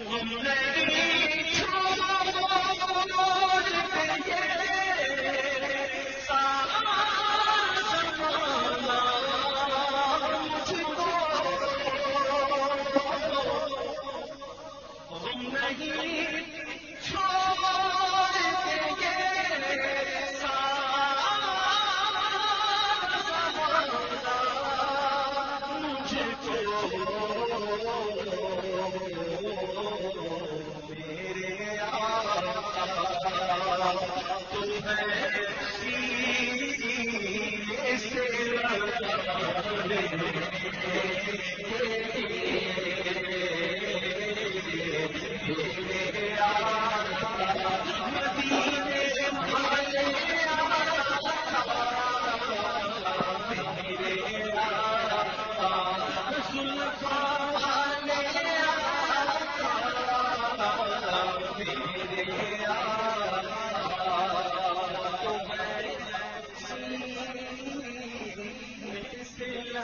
ہم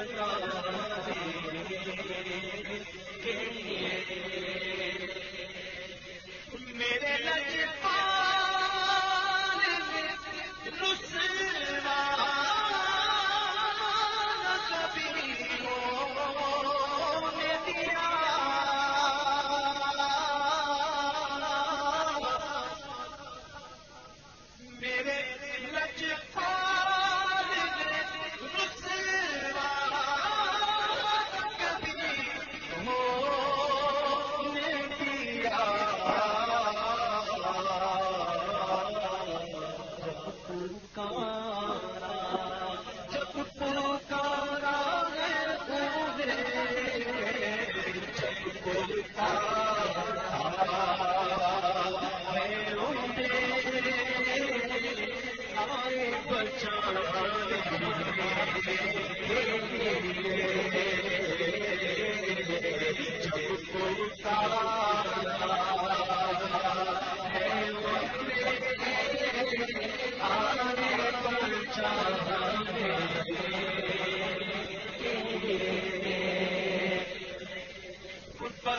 نمک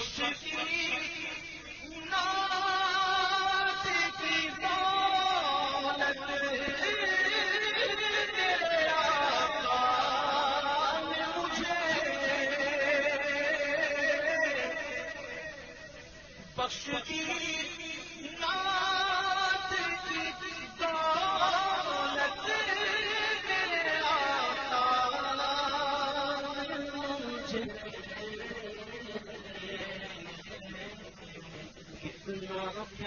مشرق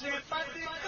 سے پد